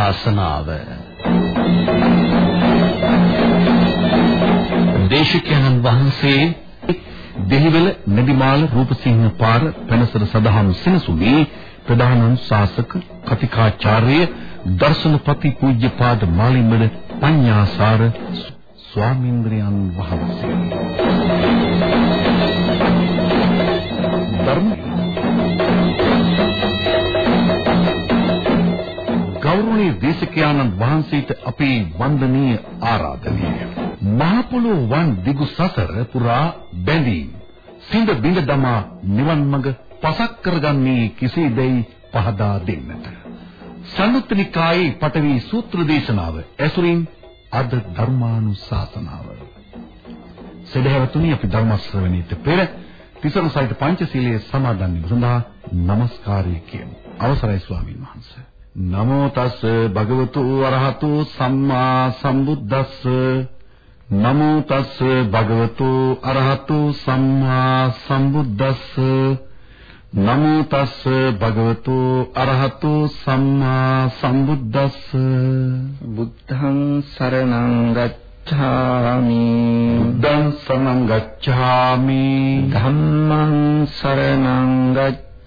ධර්මානුශාසනාව දේශිකානන් වහන්සේ දෙහිවල නදිමාල රූපසිංහ පාර පැනසර සදහම් සෙනසුනේ ප්‍රධාන ශාසක කතිකාචාර්ය දර්ශනපති පූජ්‍යපාද මාලිමඩ පඤ්ඤාසාර ස්වාමීන්ද්‍රයන් වහන්සේ. ධර්ම ගෞරවනීය දේශකයන්න් වහන්සේට අපේ වන්දනීය ආරාධනය. මහ පොළොව වන් දිගු සසර පුරා බැඳීම්. සිඳ බිඳ දමා නිවන් මඟ පසක් කරගන්නේ කෙසේදයි පහදා දෙන්නට. සම්මුත්නිකායේ පටවි සූත්‍ර දේශනාව ඇසුරින් අද ධර්මානුශාසනාව. සදහවතුනි අපි ධර්ම ශ්‍රවණීට පෙර තිසරණ සහිත පංචශීලයේ සමාදන් වීම සඳහා নমස්කාරය කියමු. අවසරයි ස්වාමීන් වහන්සේ. නමෝ තස් භගවතු අරහතු සම්මා සම්බුද්දස්ස. නමෝ තස් භගවතු අරහතු සම්මා සම්බුද්දස්ස. නමෝ තස්ස භගවතු අරහතු සම්මා සම්බුද්දස්ස. බුද්ධං සරණං ගච්ඡාමි. බුද්ධං සරණං ගච්ඡාමි. ධම්මං සරණං ගච්ඡාමි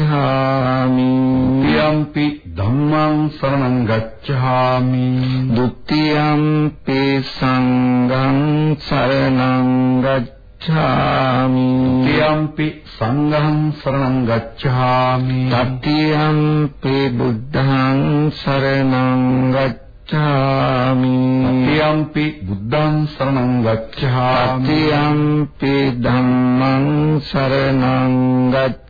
ဒ ුතියම්පි ධම්මං සරණං ගච්ඡාමි. ဒ ුතියම්පි සංඝං සරණං ගච්ඡාමි. ගච්ඡාමි තියම්පි සංඝං සරණං ගච්ඡාමි. තත්තියම්පි බුද්ධං සරණං ගච්ඡාමි. තියම්පි බුද්ධං සරණං ගච්ඡාමි. තත්තියම්පි ධම්මං සරණං ගච්ඡාමි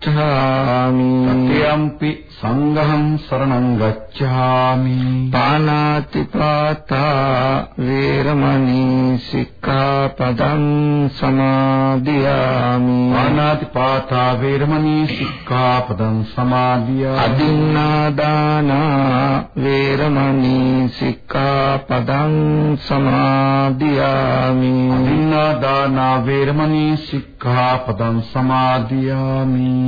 ගච්ඡාමි සත්‍යම්පි සංඝං සරණං ගච්ඡාමි පානාති පාතා වේරමණී සික්ඛාපදං සමාදියාමි පානාති පාතා වේරමණී සික්ඛාපදං සමාදියාමි අදින්නාදාන වේරමණී සික්ඛාපදං සමාදියාමි අදින්නාදාන වේරමණී සික්ඛාපදං සමාදියාමි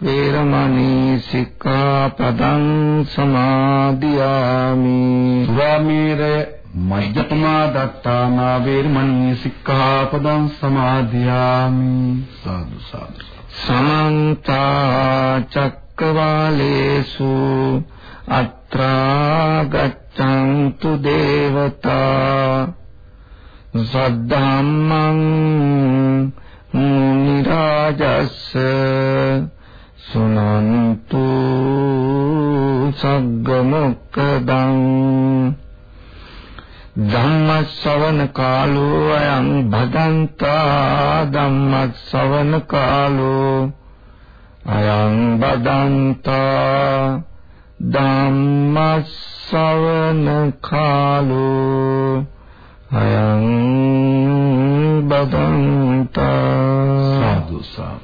වේරමණී සික්ඛාපදං සමාදියාමි. සුරාමේරය මජ්ජපමා දත්තානා වේරමණී සික්ඛාපදං සමාදියාමි. සාදු සාදු. සමන්ත චක්කවාලේසු අත්‍රා ගච්ඡන්තු දේවතා සද්ධම්මං මුනි රාජස්ස සුනන්තු සග්ග මොක්කදං ධම්මස්සවන කාලෝ අයං භදන්තා ධම්මස්සවන කාලෝ අයං බදන්තා ධම්මස්සවන කාලෝ අයං බදන්තා සාදු සාදු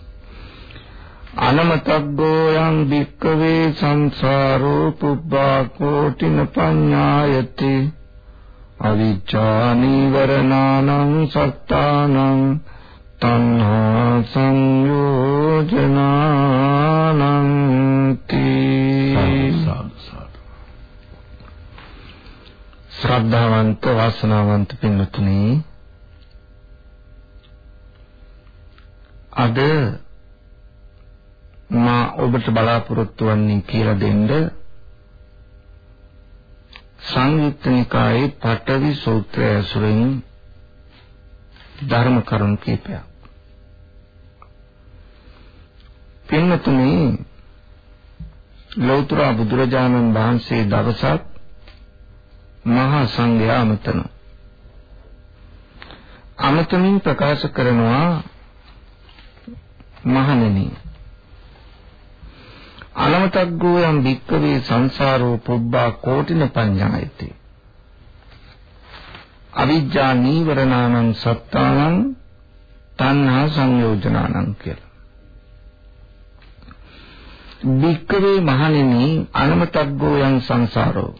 අනමතග්ගෝ යං භික්කවේ සංසාරෝ පුබ්බා කෝටින පඤ්ඤායති අවිච්ඡා නීවරණානං සත්තානං තණ්හා සංයෝජනානං තී ශ්‍රද්ධාවන්ත වාසනාවන්ත පින්වතුනි අද මා ඔබට බලාපොරොත්තු වන්නේ කියලා දෙන්න සංයුක්ත නිකායේ පඨවි සූත්‍රය ඇසුරින් ධර්ම කරුණු කීපයක්. පින්නතුනි ලෞතර බුදුරජාණන් වහන්සේ දවසක් මහා සංඝයා අමතන අමතමින් ප්‍රකාශ කරනවා මහණෙනි අනමතග්ගෝ යම් වික්කවේ සංසාරෝ පුබ්බා කෝටින පඤ්ඤායති. අවිජ්ජා නීවරණානං සත්තානං තණ්හා සංයෝජනානං කියලා. වික්කවේ මහණෙනි අනමතග්ගෝ යම් සංසාරෝ.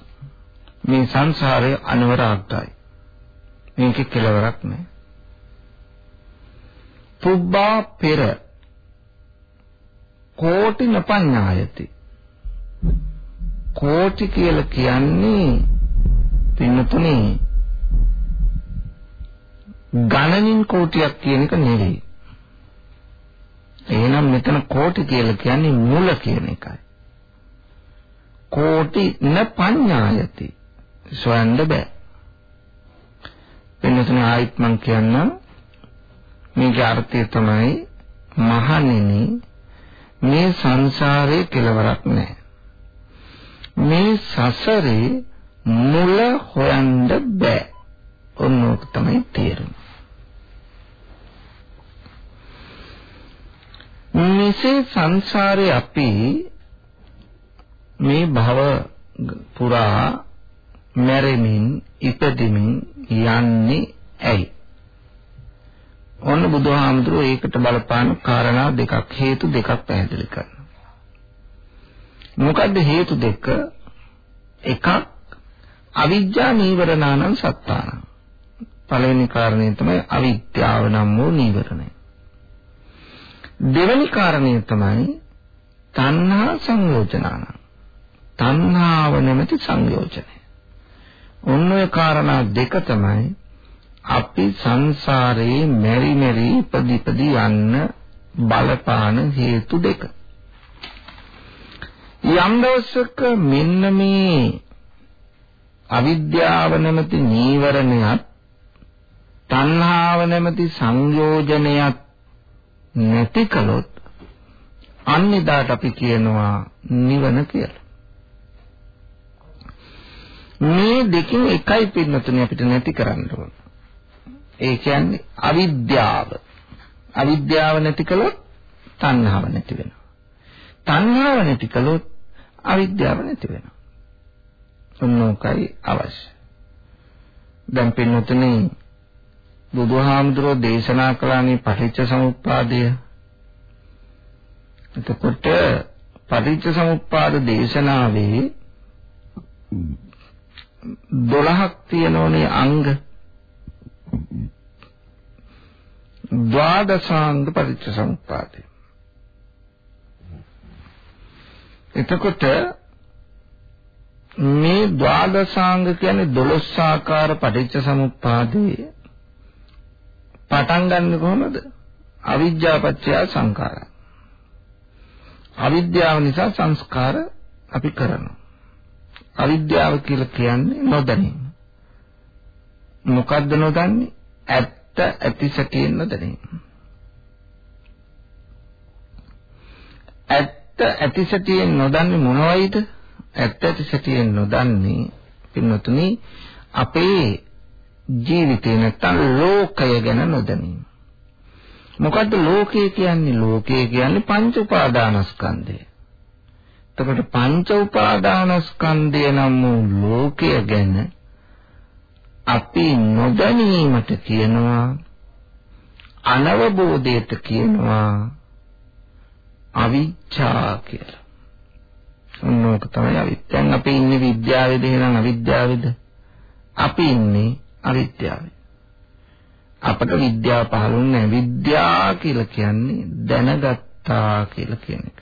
මේ සංසාරය අනවරාග්තයි මේකේ කෙලවරක් නැහැ. පුබ්බා පෙර කෝටි නපඤ්ඤායති කෝටි කියලා කියන්නේ පින්නතුනේ ගණනින් කෝටියක් කියන එක නෙවෙයි. එහෙනම් මෙතන කෝටි කියලා කියන්නේ මුල කියන එකයි. කෝටි නපඤ්ඤායති. සොයන්න බෑ. පින්නතුනේ ආයිත් මං කියන්නම් මේකේ අර්ථය තමයි මහණෙනි මේ සංසාරේ කෙලවරක් නැහැ. මේ සසරේ මුල හොයන්න බෑ. ඔන්නෝක තමයි තේරුම. මෙසේ සංසාරේ අපි මේ භව පුරා මැරෙමින් ඉපදෙමින් යන්නේ ඇයි? ඔන්න බුදුහාමුදුරුවෝ ඒකට බලපාන කාරණා දෙකක් හේතු දෙකක් පැහැදිලි කරනවා. මොකද්ද හේතු දෙක? එකක් අවිජ්ජා නීවරණානං සත්තානං. පළවෙනි කාරණය තමයි අවිද්‍යාව නම් වූ නීවරණය. දෙවෙනි කාරණය තමයි තණ්හා සංයෝජනාන. තණ්හාව නැමැති සංයෝජනය. ඔන්න ඔය කාරණා දෙක තමයි අපි සංසාරේ මෙරි මෙරි ඉපදි ඉපදි යන්න බලපාන හේතු දෙක. යම් දවසක මෙන්න මේ අවිද්‍යාව නැමැති නීවරණයත් තණ්හාව නැමැති සංයෝජනයත් නැති කළොත් අන්නේදාට අපි කියනවා නිවන කියලා. මේ දෙකෙන් එකයි පින්නතුනේ අපිට නැති කරන්න ඕන. ඒ කියන්නේ අවිද්‍යාව. අවිද්‍යාව නැති කළොත් තණ්හාව නැති වෙනවා. තණ්හාව නැති කළොත් අවිද්‍යාව නැති වෙනවා. මොනෝකයි අවශ්‍ය. දැන් පින්නතුනේ බුදුහාමුදුරෝ දේශනා කළානේ පටිච්ච සමුප්පාදය. එතකොට පටිච්ච සමුප්පාද දේශනාවේ 12ක් තියෙනෝනේ අංග ද්වාදසාංග පරිච්ඡසමුප්පාදේ. එතකොට මේ ද්වාදසාංග කියන්නේ 12 ආකාර පටිච්චසමුප්පාදේ පටන් ගන්න කොහොමද? අවිද්‍යාපච්චය සංඛාරා. අවිද්‍යාව නිසා සංස්කාර අපි කරනවා. අවිද්‍යාව කියලා කියන්නේ නොදැනීම. මොකද්ද නොදන්නේ? ඇත්ත ඇති සැටියෙන් නොදැනීම. ඇත්ත ඇති සැටියෙන් නොදන්නේ මොනවයිද? ඇත්ත ඇති සැටියෙන් නොදන්නේ පින්වතුනි අපේ ජීවිතේ නැත්තම් ලෝකය ගැන නොදැනීම. මොකද්ද ලෝකය කියන්නේ? ලෝකය කියන්නේ පංච උපාදානස්කන්ධය. එතකොට පංච උපාදානස්කන්ධය නම් වූ ලෝකය ගැන අපි නොදැනීමට කියනවා අනවබෝධයට කියනවා අවිච්ඡා කියලා. මොනක තමයි අවිද්‍යාව. දැන් අපි ඉන්නේ විද්‍යාවේද එහෙනම් අවිද්‍යාවේද? අපි ඉන්නේ අවිද්‍යාවේ. අපට විද්‍යාව පහළුන්නේ නැහැ. විද්‍යාව කියලා කියන්නේ දැනගත්තා කියලා කියන එක.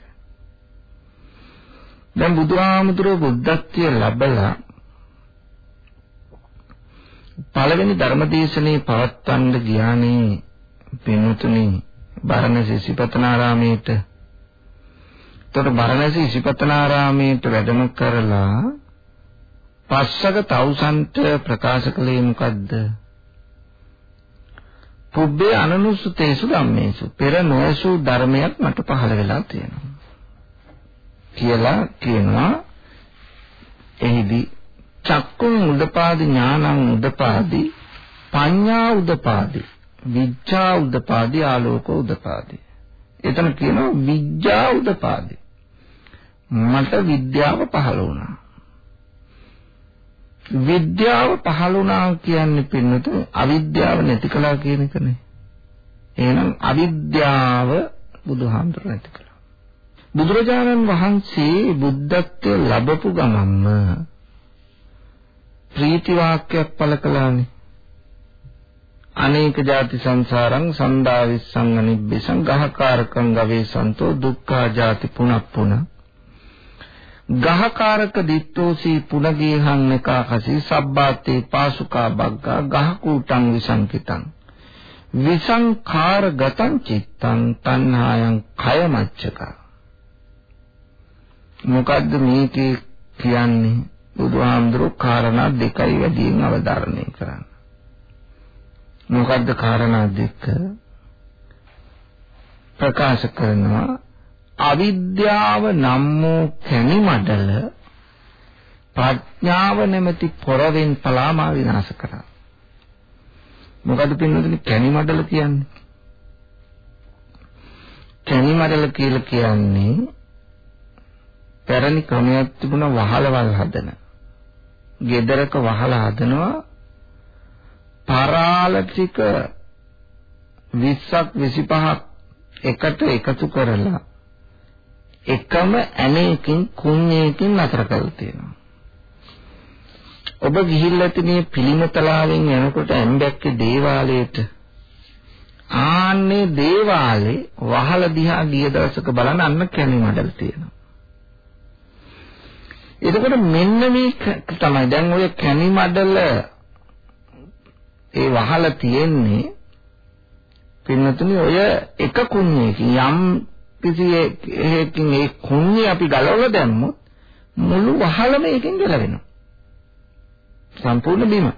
දැන් බුදුහාමුදුරුවෝ බුද්ධත්වයේ ලැබලා පළවෙනි ධර්මදේශනේ පවත්වන්න ගියානේ පින්තුනි බරණසී සිපතනාරාමේට. එතකොට බරණසී සිපතනාරාමේට වැඩම කරලා පස්සක තවුසන්ට ප්‍රකාශ කළේ මොකද්ද? පුබ්බේ අනනුසුතේසු ධම්මේසු පෙර නොයසු ධර්මයක් මට පහළ වෙලා තියෙනවා. කියලා කියනවා එහිදී චක්කුම් උදපාදි ඥානං උදපාදි පඤ්ඤා උදපාදි විඥා උදපාදි ආලෝක උදපාදි. එතන කියනවා විඥා උදපාදි. මට විද්‍යාව පහළ වුණා. විද්‍යාව පහළ වුණා කියන්නේ පින්නත අවිද්‍යාව නැති කළා කියන එකනේ. එහෙනම් අවිද්‍යාව බුදුහාමුදුර නැති කළා. බුදුරජාණන් වහන්සේ බුද්ධත්වයේ ලැබපු ගමන්ම ප්‍රීති වාක්‍යයක් පළ කළානේ. අනේක ಜಾති සංසාරං සන්දාවිස්සං අනිබ්බිසං ගහකාරකං ගවේසන්තෝ දුක්ඛා ಜಾති පුනප්පුන. ගහකාරක දිත්තෝසි පුනගේහං නකාකසි සබ්බාතේ පාසුකා බග්ගා ගහකූටං විසංකිතං. විසංඛාර ගතං චිත්තං තණ්හායං කයමච්චක. මොකද්ද මේකේ කියන්නේ? බුදුහාමුදුරුවෝ කාරණා දෙකයි වැඩියෙන් අවධාරණය කරන්නේ. මොකද්ද කාරණා දෙක? ප්‍රකාශ කරනවා අවිද්‍යාව නම් වූ කැණි මඩල ප්‍රඥාව නැමැති පොරවෙන් පලාමා විනාශ කරා. මොකද පින්නතුනි කැණි මඩල කියන්නේ? කැණි මඩල කියලා කියන්නේ පැරණි ක්‍රමයක් තිබුණා වහලවල් හදන. ගෙදරක වහල හදනවා පරාල ටික 20ක් 25ක් එකට එකතු කරලා එකම ඇණයකින් කුණ්‍යයකින් නතර කරලා තියෙනවා. ඔබ ගිහිල්ලා තිනේ පිළිමතලාවෙන් යනකොට ඇම්බැක්කේ දේවාලයට ආන්නේ දේවාලේ වහල දිහා ගිය දවසක බලන්න අන්න කැණි මඩල් තියෙනවා. එතකොට මෙන්න මේක තමයි. දැන් ඔය කැණි මඩල ඒ වහලා තියෙන්නේ පින්නතුනි ඔය එක කුණ්‍යකින් යම් කිසි හේකින් ඒ කුණ්‍ය අපි ගලවලා දැම්මොත් මුළු වහලම එකෙන් ගැලවෙනවා. සම්පූර්ණ බීම.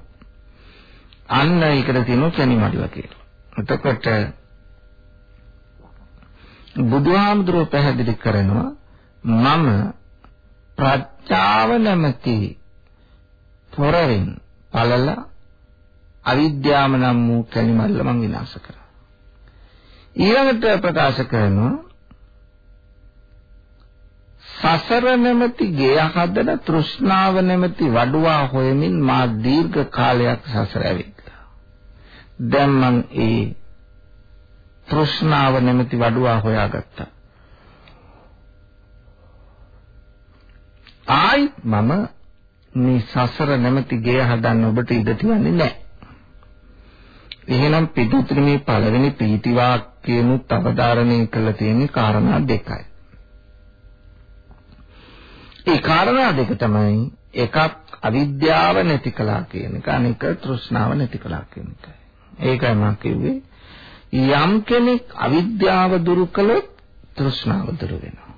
අන්න ඒකට තියෙනවා කැණි මඩල කියලා. එතකොට බුදුහාමුදුරුවෝ පැහැදිලි කරනවා මම ප්‍රඥාව නැමැති පොරෙන් පළල අවිද්‍යාව නම් වූ කැලිමල්ල මම විනාශ කරා. ඊළඟට ප්‍රකාශ කරනවා සසර නැමැති ගෙය හදන තෘෂ්ණාව නැමැති වඩුවා හොයමින් මා දීර්ඝ කාලයක් සසර ඇවිත්ලා. දැන් මං ඒ තෘෂ්ණාව නැමැති වඩුවා හොයාගත්තා. ආයි මම මේ සසර නැමැති ගෙය හදන්න ඔබට ඉඩ තියන්නේ නැහැ. එහෙනම් පිටුතුනි මේ පළවෙනි පීති වාක්‍යෙනුත් අවධාරණය කළ තියෙන කාරණා දෙකයි. ඒ කාරණා දෙක තමයි එකක් අවිද්‍යාව නැති කළා කියන එක අනික තෘෂ්ණාව නැති කළා කියන එකයි. ඒකයි මම කිව්වේ යම් කෙනෙක් අවිද්‍යාව දුරු කළොත් තෘෂ්ණාව දුරු වෙනවා.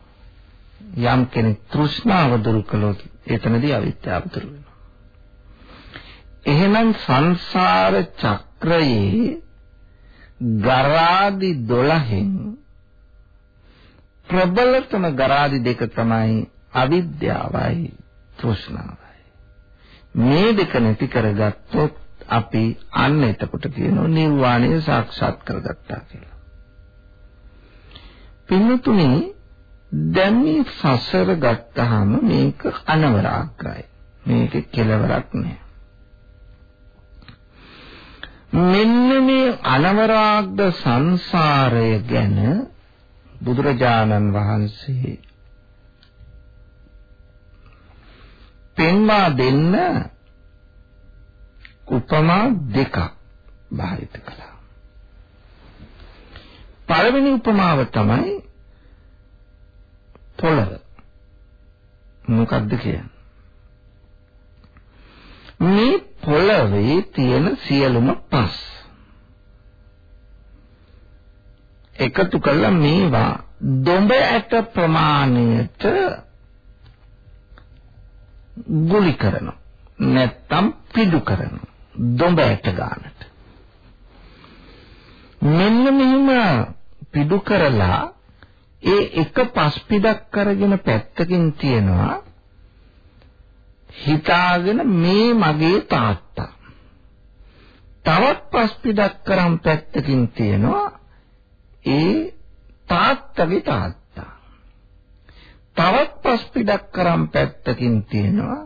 යම් කෙනෙක් තෘෂ්ණාව දුරු කළොත් එතනදී අවිද්‍යාව දුරු වෙනවා. එහෙනම් සංසාර චක්‍රයේ ගරාදි 12න් ප්‍රබලතම ගරාදි දෙක තමයි අවිද්‍යාවයි තෘෂ්ණාවයි. මේ දෙක නැති කරගත්තොත් අපි අන්න එතකොට කියනවා නිර්වාණය සාක්ෂාත් කරගත්තා කියලා. පින්තුනේ දැන් මේ සසර ගත්තාම මේක අනවරාග්‍රයි. මේක කෙලවරක් නෑ. මෙන්න මේ අනවරාග්ද සංසාරය ගැන බුදුරජාණන් වහන්සේ පෙන්වා දෙන්න උපමා දෙකක් භාවිත කළා. පළවෙනි උපමාව තමයි පොළව. මොකක්ද කියන්නේ? මේ පොළවේ තියෙන සියලුම පස් එකතු කළා මේවා දොඹ ඇට ප්‍රමාණයට ගුලි කරනවා නැත්තම් පිඩු කරනවා දොඹ ඇට ගන්නට මෙන්න මෙහිම පිඩු කරලා ඒ එක පස් පිටක් කරගෙන පැත්තකින් තියනවා. හිතාගෙන මේ මගේ තාත්තා. තවත් පස් පිටක් කරන් පැත්තකින් තියනවා ඒ තාත්තගේ තාත්තා. තවත් පස් පිටක් කරන් පැත්තකින් තියනවා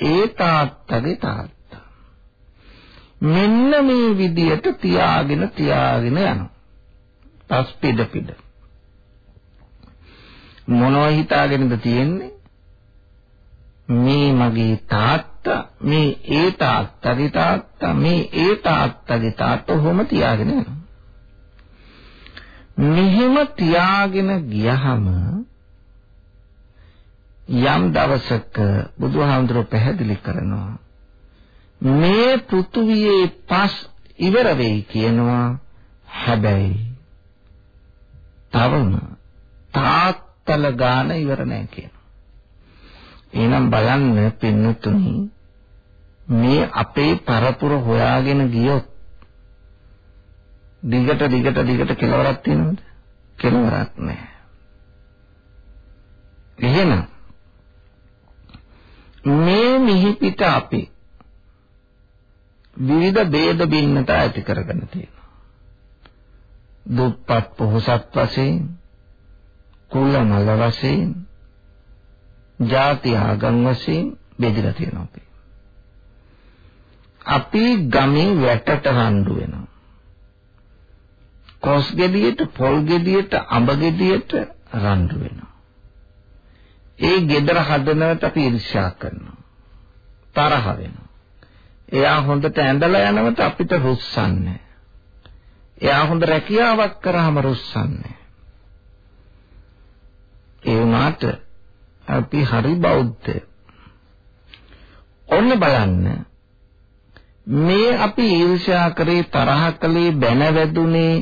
ඒ තාත්තගේ තාත්තා. මෙන්න මේ විදියට තියාගෙන තියාගෙන යනවා. පස් පිට පිට. මොනව හිතාගෙනද තියෙන්නේ? මේ මගේ තාත්තා මේ ඒ තාත්තගේ තාත්තා මේ ඒ තාත්තගේ තාත්තා ඔහොම තියාගෙන යනවා. මෙහෙම තියාගෙන ගියහම යම් දවසක බුදුහාමුදුරුවෝ පැහැදිලි කරනවා මේ පෘථුවියේ පස් ඉවර වෙයි කියනවා. හැබැයි තවම තාත්තල ගාන ඉවර නැහැ කියනවා එහෙනම් බලන්න පින්නතුනි මේ අපේ පරපුර හොයාගෙන ගියොත් දිගට දිගට දිගට කෙලවරක් තියෙනවද? කෙලවරක් නැහැ. එහෙනම් මේ මිහි පිට අපි විවිධ ભેද බින්නත ඇති කරගෙන තියෙනවා. දුප්පත් පොහොසත් වශයෙන් කුල මල වශයෙන් ಜಾති ආගම් වශයෙන් බෙදලා තියෙනවා අපි. අපි ගමේ වැටට රණ්ඩු වෙනවා. කොස් ගෙඩියට, පොල් ගෙඩියට, අඹ ගෙඩියට රණ්ඩු වෙනවා. ඒ gedara හදනවට අපි ඉර්ෂ්‍යා කරනවා. තරහ වෙනවා. එයා හොඳට ඇඳලා යනවට අපිට රුස්සන්නේ. එයා හොඳ රැකියාවක් කරාම රුස්සන්නේ. ඒ වුණාට අපි හරි බෞද්ධ. ඔන්න බලන්න. මේ අපි ඊර්ෂ්‍යා කරේ තරහ කළේ බැන වැදුනේ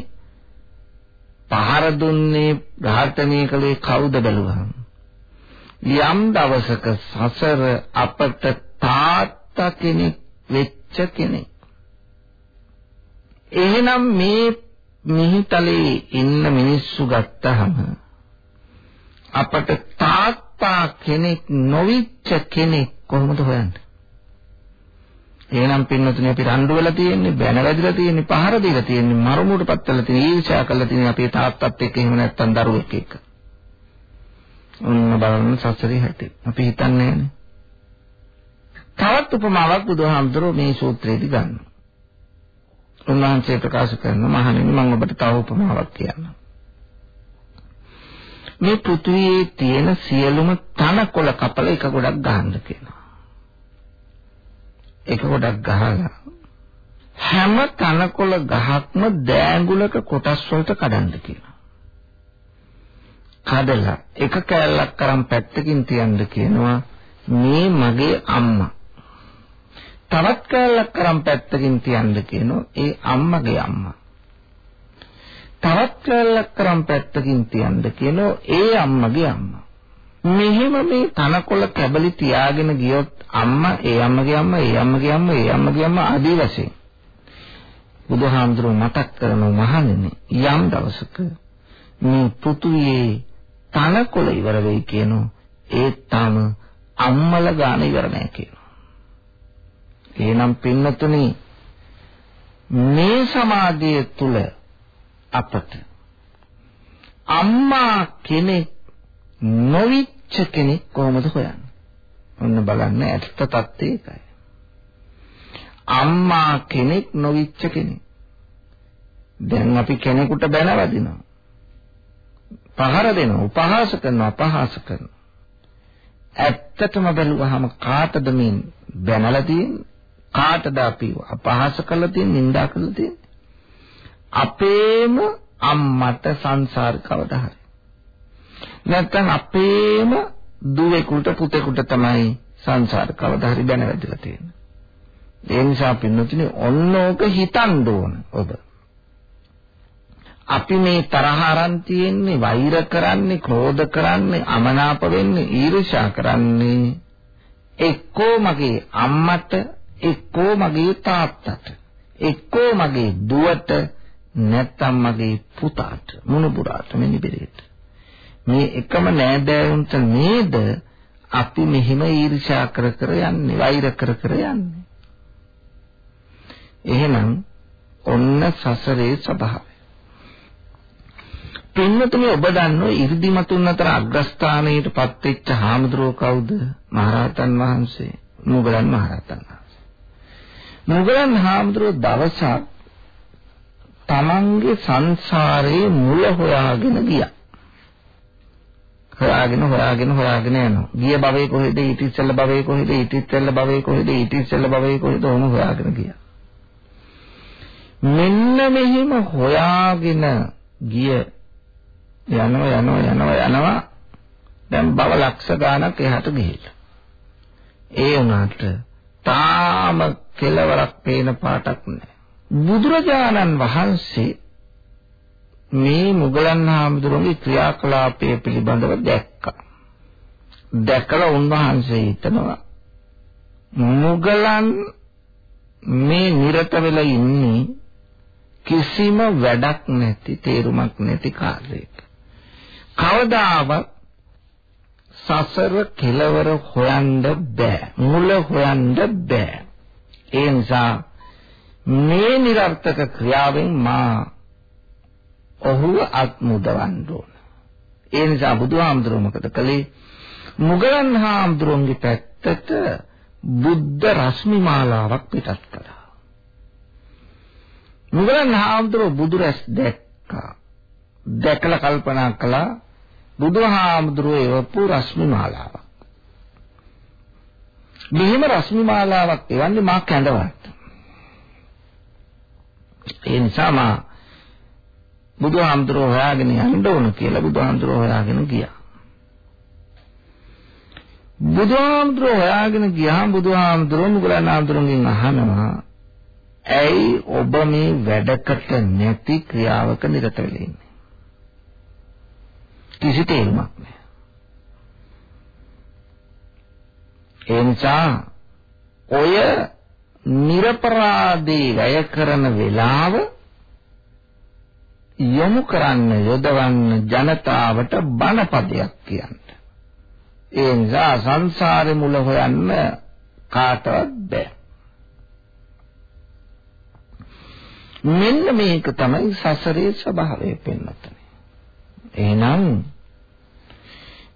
පහර දුන්නේ ඝාතනය කළේ කවුද බැලුවහම? යම් දවසක සසර අපට තාත්තා කෙනෙක් වෙච්ච කෙනෙක්. එහෙනම් මේ මිහිතලේ ඉන්න මිනිස්සු ගත්තහම අපට තාත්තා කෙනෙක් නොවිච්ච කෙනෙක් කොහොමද හොයන්නේ එහෙනම් පින්නතුනේ අපි රණ්ඩු වෙලා තියෙන්නේ බැන වැදිලා තියෙන්නේ පහර දීලා තියෙන්නේ මරුමුඩපත් වෙලා තියෙන්නේ ඊර්ෂ්‍යා කරලා තියෙන්නේ අපේ තාත්තත් එක්ක එහෙම නැත්තම් දරුවෙක් එක්ක. ඔන්න බලන්න සසරේ හැටි. අපි හිතන්නේ නෑනේ. තවත් උපමාවක් බුදුහාමුදුරුවෝ මේ සූත්‍රයේදී ගන්නවා. උන්වහන්සේ ප්‍රකාශ කරන මහණෙනි මම ඔබට තව උපමාවක් කියන්නම්. මේ පෘථුවියේ තියෙන සියලුම තනකොළ කපල එක ගොඩක් ගහන්න කියනවා. එක ගොඩක් ගහලා හැම තනකොළ ගහක්ම දෑඟුලක කොටස් වලට කඩන්න කියනවා. කඩලා එක කෑල්ලක් කරන් පැත්තකින් තියන්න කියනවා මේ මගේ අම්මා. තවත් කෑල්ලක් කරන් පැත්තකින් තියන්න කියනවා ඒ අම්මගේ අම්මා. තවත් කෑල්ලක් කරන් පැත්තකින් තියන්න කියනවා ඒ අම්මගේ අම්මා. මෙහෙම මේ තනකොළ කැබලි තියාගෙන ගියොත් අම්මා ඒ අම්මගේ අම්මා ඒ අම්මගේ අම්මා ඒ අම්මගේ අම්මා ආදී වශයෙන් බුදුහාමුදුරුවෝ මතක් කරන මහණෙනි යම් දවසක මේ පෘථුවියේ තනකොළ ඉවර වෙයි කියනෝ ඒ තාම අම්මල ගාන ඉවර නැහැ කියනවා. එහෙනම් පින්නතුනි මේ සමාධිය තුල අපට අම්මා කෙනෙක් නොවිච්ච කෙනෙක් කොහොමද හොයන්නේ? ඔන්න බලන්න ඇත්ත තත්ත්වය ඒකයි. අම්මා කෙනෙක් නොවිච්ච කෙනෙක්. දැන් අපි කෙනෙකුට බැන වදිනවා. පහර දෙනවා, උපහාස කරනවා, අපහාස කරනවා. ඇත්තටම බැලුවහම කාටද මේ බැනලා තියෙන්නේ? කාටද අපි අපහාස කළා තියෙන්නේ, නිඳා කළා තියෙන්නේ? අපේම අම්මට සංසාර කවදා හරි. නැත්තම් අපේම දුවෙකුට පුතෙකුට තමයි සංසාර කවදා හරි බැනවැදලා තියෙන්නේ. ඒ නිසා පින්නතුනි ඔන්න ඕක හිතන්න ඕන ඔබ. අපි මේ තරහ අරන් තියෙන්නේ වෛර කරන්නේ ක්‍රෝධ කරන්නේ අමනාප වෙන්නේ ඊර්ෂ්‍යා කරන්නේ එක්කෝ මගේ අම්මට එක්කෝ මගේ තාත්තට එක්කෝ මගේ දුවට නැත්තම් මගේ පුතාට මුණුබුරාට මිනිබිරේට මේ එකම නෑදෑයුන්ට නේද අපි මෙහිම ඊර්ෂ්‍යා කර කර යන්නේ වෛර කර කර යන්නේ. එහෙනම් ඔන්න සසරේ ස්වභාවය. පින්නතුනි ඔබ දන්නෝ 이르දිමතුන් අතර අග්‍රස්ථානයට පත්වෙච්ච හාමුදුරුවෝ කවුද? මහරහතන් වහන්සේ මුගලන් මහරහතන් වහන්සේ. මුගලන් හාමුදුරුවෝ දවසක් තමන්ගේ සංසාරයේ මුල හොයාගෙන ගියා. හොයාගෙන හොයාගෙන හොයාගෙන යනවා. ගිය භවයේ කොහෙද ඊට ඉස්සෙල්ල භවයේ කොහෙද ඊට ඉස්සෙල්ල භවයේ කොහෙද ඊට ඉස්සෙල්ල භවයේ කොහෙද ඕන හොයාගෙන ගියා. මෙන්න මෙහිම හොයාගෙන ගිය යනවා යනවා යනවා යනවා දැන් භව ලක්ෂ ගාණක් එහාට ගිහිල්ලා. ඒ වුණාට තාම කෙලවරක් පේන පාටක් නැහැ. බුදුරජාණන් වහන්සේ මේ මුගලන් හාමුදුරුවන්ගේ ක්‍රියාකලාපය පිළිබඳව දැක්කා. දැකලා උන්වහන්සේ හිතනවා මුගලන් මේ නිරත වෙලා ඉන්නේ කිසිම වැඩක් නැති තේරුමක් නැති කාර්යයක. කවදාවත් සසර කෙලවර හොයන්න බෑ. මුල හොයන්න බෑ. ඒ නිසා මේ નિરර්ථක ක්‍රියාවෙන් මා ඔහුව අත් මුදවන්න ඕන. ඒ නිසා බුදුහාමුදුරුවෝ මොකද කළේ? මුගලන් හාමුදුරුවන්ගේ පැත්තට බුද්ධ රශ්මි මාලාවක් පිටත් කළා. මුගලන් හාමුදුරුවෝ බුදු රැස් දැක්කා. දැකලා කල්පනා කළා බුදුහාමුදුරුවෝ එවපු රශ්මි මාලාවක්. මෙහෙම රශ්මි මාලාවක් එවන්නේ මා කැඳවත්. ඒ නිසා මා බුදුහාමුදුරුවෝ හොයාගෙන යන්න ඕන කියලා බුදුහාමුදුරුවෝ හොයාගෙන ගියා. බුදුහාමුදුරුවෝ හොයාගෙන ගියාම බුදුහාමුදුරුවෝ මුගලන් හාමුදුරුවන්ගෙන් අහනවා ඇයි ඔබ මේ වැඩකට නැති ක්‍රියාවක නිරත වෙලා ඉන්නේ? කිසි තේරුමක් නැහැ. ඒ නිසා ඔය නිර්පරාදී වැය කරන වේලාව යොමු කරන්න යොදවන්න ජනතාවට බණපදයක් කියන්න. ඒ නිසා සංසාරේ මුල හොයන්න කාටවත් බෑ. මෙන්න මේක තමයි සසරේ ස්වභාවය පෙන්වන්නේ. එහෙනම්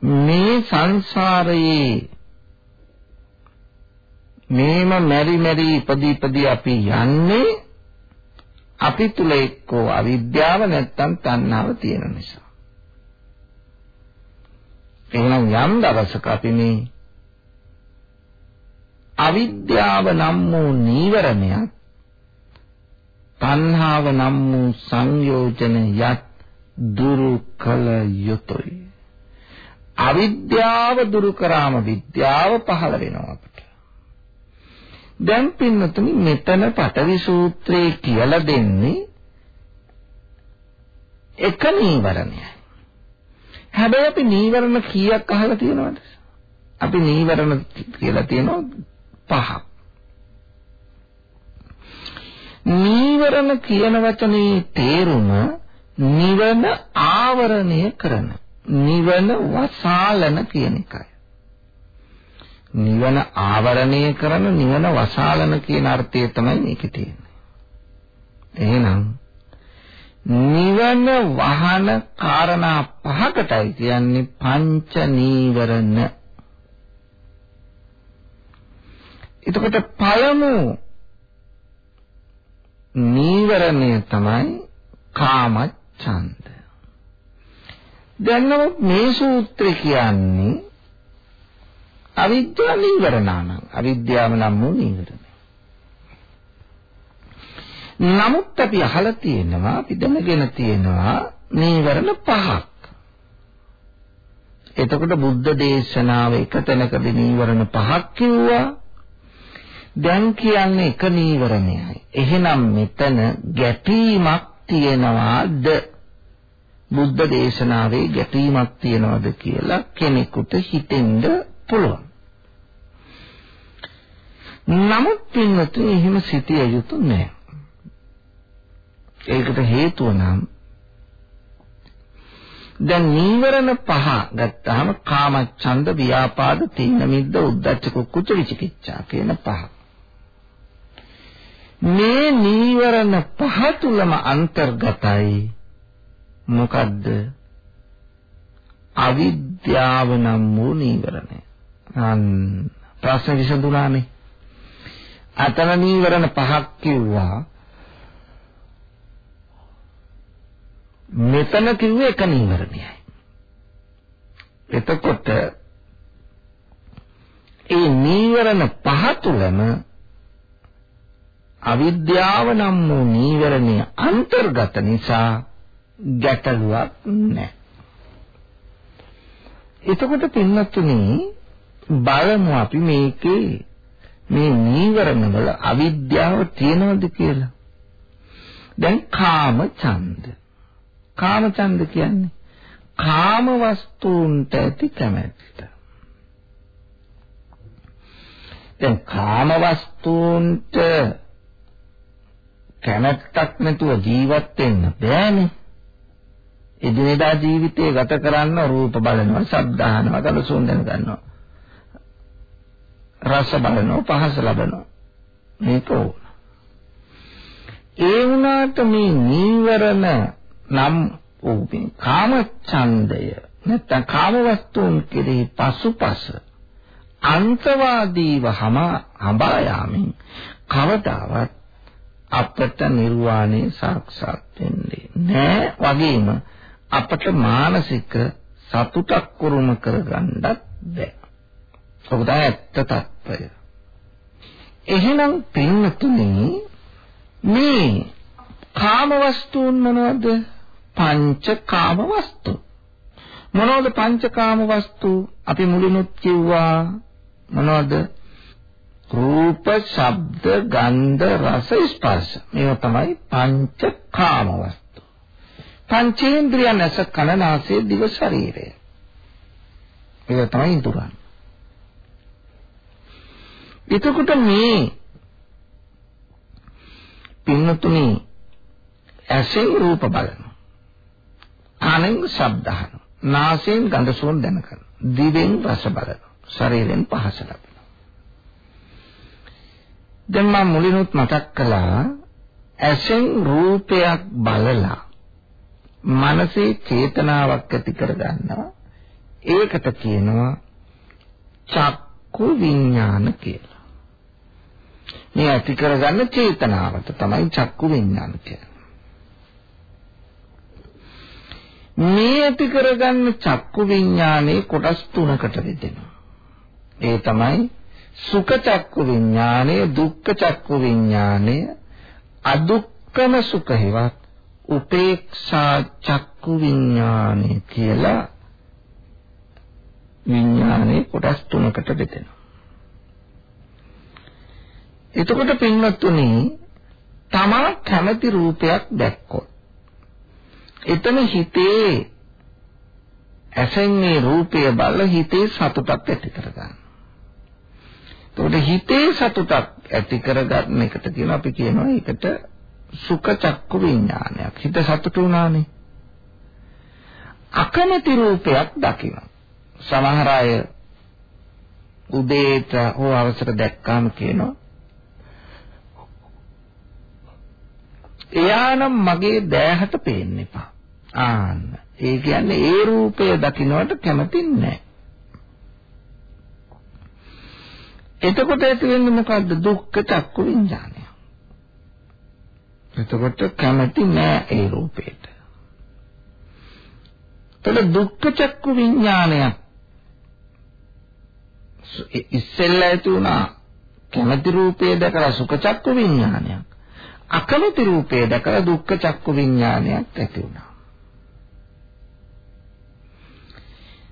මේ සංසාරයේ මේම මෙරි මෙරි ඉපදි ඉපදි අපි යන්නේ අපි තුල එක්කෝ අවිද්‍යාව නැත්තම් තණ්හාව තියෙන නිසා. එහෙනම් යම් දවසක අපි මේ අවිද්‍යාව නම් වූ නීවරණයක් තණ්හාව නම් වූ සංයෝජනයත් දුරු කළ යුතුය. අවිද්‍යාව දුරු කරාම විද්‍යාව පහළ වෙනවා අපිට. දැන් පින්නතුනි මෙතන පටවි සූත්‍රයේ කියලා දෙන්නේ එක නීවරණයයි. හැබැයි අපි නීවරණ කීයක් අහලා තියෙනවද? අපි නීවරණ කියලා තියෙනවා පහක්. නීවරණ කියන වචනේ තේරුම නිවන ආවරණය කරන නිවන වසාලන කියන එකයි. නිවන ආවරණය කරන නිවන වසාලන කියන අර්ථය තමයි මේකේ තියෙන්නේ. එහෙනම් නිවන වහන කාරණා පහකටයි කියන්නේ පංච නීවරණ. එතකොට පළමු නීවරණය තමයි කාමච්ඡන්ද. දැන් නමුත් මේ සූත්‍රය කියන්නේ අවිද්‍යාව නීවරණාන අවිද්‍යාව නම් වූ නීවරණ. නමුත් අපි අහලා තියෙනවා අපි දැනගෙන තියෙනවා නීවරණ පහක්. එතකොට බුද්ධ දේශනාව එක තැනකදී නීවරණ පහක් කිව්වා. දැන් කියන්නේ එක නීවරණයයි. එහෙනම් මෙතන ගැටීමක් තියනවාද? බුද්ධ දේශනාවේ ගැටීමක් තියනවද කියලා කෙනෙකුට හිතෙන්න පුළුවන්. නමුත් පින්වතුනි එහෙම සිටිය යුතු නෑ. ඒකට හේතුව නම් දැන් නීවරණ පහ ගත්තාම කාමච්ඡන්ද ව්‍යාපාද තීන මිද්ද උද්ධච්ච කුච්ච විචිකිච්ඡා කියන පහ. මේ නීවරණ පහ තුලම අන්තර්ගතයි මොකද්ද? අවිද්‍යාව නම් වූ නීවරණය. අන්න ප්‍රශ්න විසඳුණානේ. අතන නීවරණ පහක් කිව්වා. මෙතන කිව්වේ එක නීවරණයයි. එතකොට ඒ නීවරණ පහ තුලම අවිද්‍යාව නම් වූ නීවරණය අන්තර්ගත නිසා ගැටලුවක් නැහැ. එතකොට පින්වත්නි බලමු අපි මේකේ මේ නීවරණ වල අවිද්‍යාව තියෙනවද කියලා. දැන් කාම ඡන්ද. කාම ඡන්ද කියන්නේ කාම වස්තුන්ට ඇති කැමැත්ත. දැන් කාම වස්තුන්ට කැමැත්තක් නැතුව ජීවත් වෙන්න බෑනේ. එදිනෙදා ජීවිතේ ගත කරන්න රූප බලනවා, ශබ්ද අහනවා, දලසුන් දැන ගන්නවා. රස බලනවා, පහස ලබනවා. මේක ඕන. ඒ වුණාට මේ නීවරණ නම් වූ මේ කාම ඡන්දය නැත්නම් කාම වස්තුන් කෙරෙහි පසුපස අන්තවාදීව හම හඹා යාමෙන් කවදාවත් අපට නිර්වාණය සාක්ෂාත් වෙන්නේ නෑ වගේම අපට මානසික සතුටක් කුරුම කරගන්නත් බෑ. ඔබ තමයි ඇත්ත යුත්තය. එහෙනම් පින්නතුනේ මේ කාම වස්තුන් මොනවද? පංච කාම වස්තු. මොනවද පංච කාම වස්තු? අපි මුලිනුත් කිව්වා මොනවද? රූප, ශබ්ද, ගන්ධ, රස, ස්පර්ශ. මේවා තමයි පංච කාම වස්තු. පංචේන්ද්‍රියන් ඇස කන නාසය දිව ශරීරය. මේවා තමයි ඉදurang. එතකොට මේ පින්නතුනි ඇසෙන් රූප බලනවා. කනෙන් ශබ්ද අහනවා. නාසයෙන් ගඳ සුවඳ දැනගන්නවා. දිවෙන් රස බලනවා. ශරීරයෙන් පහස ලබනවා. දැන් මම මුලිනුත් මතක් කළා ඇසෙන් රූපයක් බලලා මනසේ චේතනාවක් ඇති කරගන්නවා. ඒකට කියනවා චක්කු විඥාන කියලා. මේ ඇති කරගන්න චේතනාවට තමයි චක්කු විඥාන කියන්නේ. මේ ඇති කරගන්න චක්කු විඥානේ කොටස් තුනකට බෙදෙනවා. ඒ තමයි සුඛ චක්කු විඥානය, දුක්ඛ චක්කු විඥානය, අදුක්කම සුඛ හේවත් උපේක්ෂා චක්කු විඥානය කියලා විඥානේ කොටස් තුනකට බෙදෙනවා. එතකොට පින්වත්තුනි තමා කැමති රූපයක් දැක්කොත් එතන හිතේ ඇසෙන් මේ රූපය බල හිතේ සතුටක් ඇති කරගන්න. එතකොට හිතේ සතුටක් ඇති කරගන්න එකට කියන අපි කියනවා ඒකට සුඛ චක්කු විඥානයක්. හිත සතුටු වුණානේ. අකමැති රූපයක් දකින්න. සමහර අය උදේට හෝ අවසර දැක්කාම කියනවා එයානම් මගේ දෑහට පේන්න එපා. ආන්න. ඒ කියන්නේ ඒ රූපය දකින්නට කැමතින්නේ නැහැ. එතකොට ඇති වෙන්නේ මොකද්ද? දුක්ඛ චක්කු විඥානය. එතකොට කැමති නෑ ඒ රූපේට. එතකොට දුක්ඛ චක්කු විඥානයක් ඉස්සෙල්ලා ඇති වුණා කැමැති රූපය දැකලා සුඛ චක්කු විඥානයක්. අකමැති රූපය දැකලා දුක්ඛ චක්කු විඥානයක් ඇති වුණා.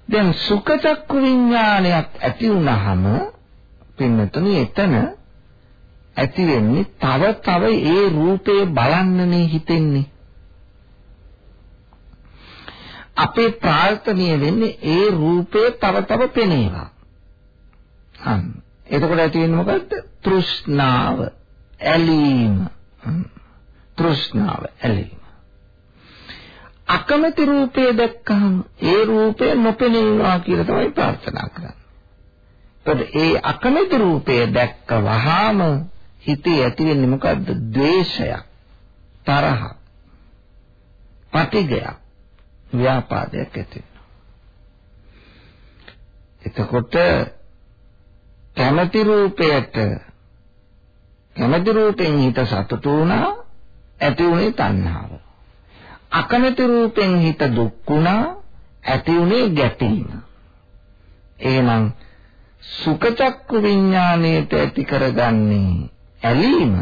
දැන් සුඛ චක්කු විඥානයක් ඇති වුණාම පින්නතුනි එතන ඇති වෙන්නේ තව තව ඒ රූපේ බලන්නනේ හිතෙන්නේ. අපේ ප්‍රාර්ථනීය වෙන්නේ ඒ රූපේ තව තව පෙනේවා. අන්න. එතකොට ඇති වෙන්නේ මොකද්ද? තෘෂ්ණාව, ඇලීම. තෘෂ්ණාව, ඇලීම. අකමැති රූපය දැක්කහම ඒ රූපය නොපෙනේවා කියලා තමයි ප්‍රාර්ථනා කරන්නේ. එතකොට ඒ අකමැති රූපය දැක්ක වහාම හිතේ ඇති වෙන්නේ මොකද්ද? ද්වේෂයක්, තරහ, පටිඝයක්, ව්‍යාපාදයක් ඇති වෙනවා. එතකොට කැමැති රූපයට කැමැති රූපෙන් හිත සතුටු වුණා ඇති උනේ තණ්හාව. අකමැති රූපෙන් හිත දුක් වුණා ඇති උනේ ගැටීම. එහෙනම් සුඛ චක්කු විඥාණයට ඇති කරගන්නේ ඇලීම